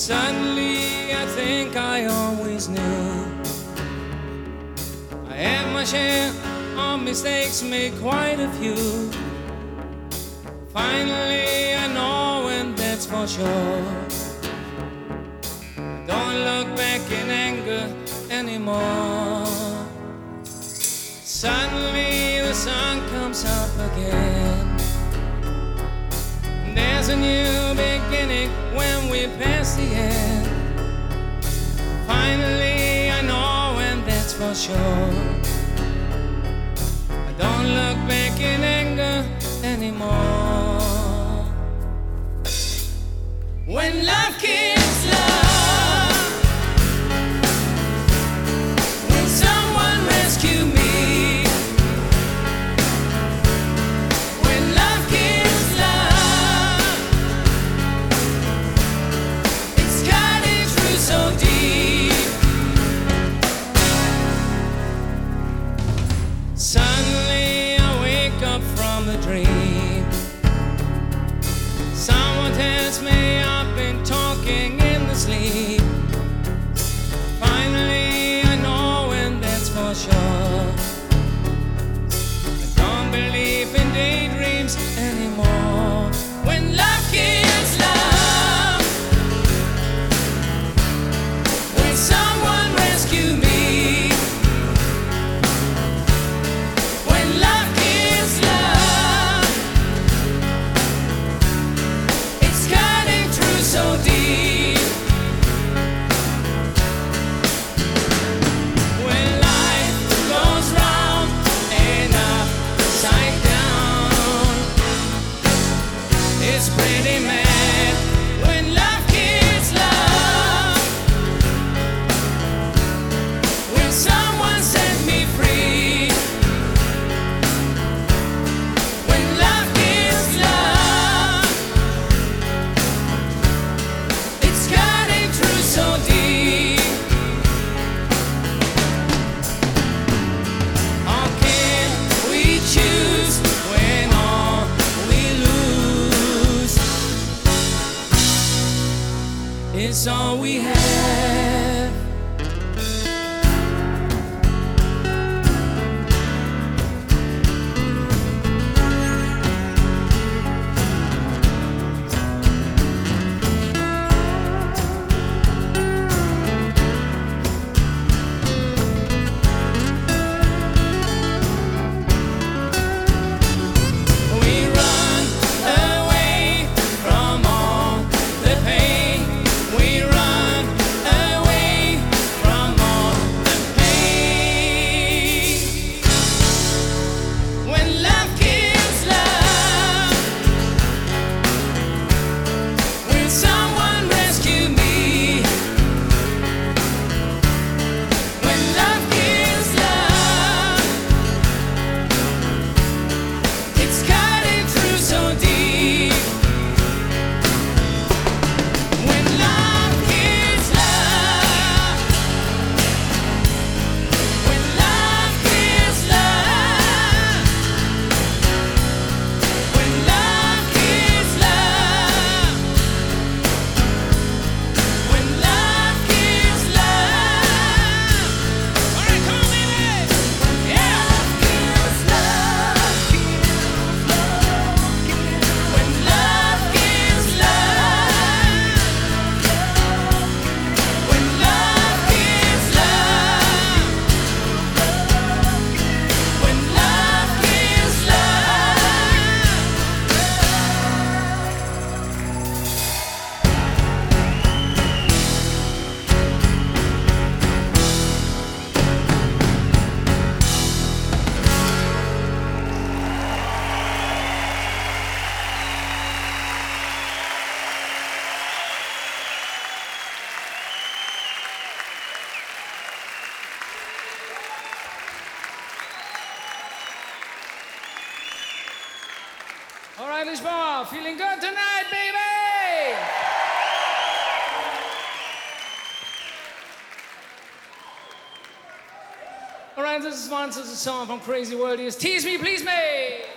Suddenly, I think I always knew. I had my share of mistakes, made quite a few. Finally, I know, and that's for sure. Don't look back in anger anymore. Suddenly, the sun comes up again. A new beginning when we pass the end. Finally, I know, and that's for sure. I don't look back in anger anymore. When love kills Tells me I've been talking in is all we have? All right, Lisboa, feeling good tonight, baby! All right, this is one such a song from Crazy World. Is Tease Me, Please Me!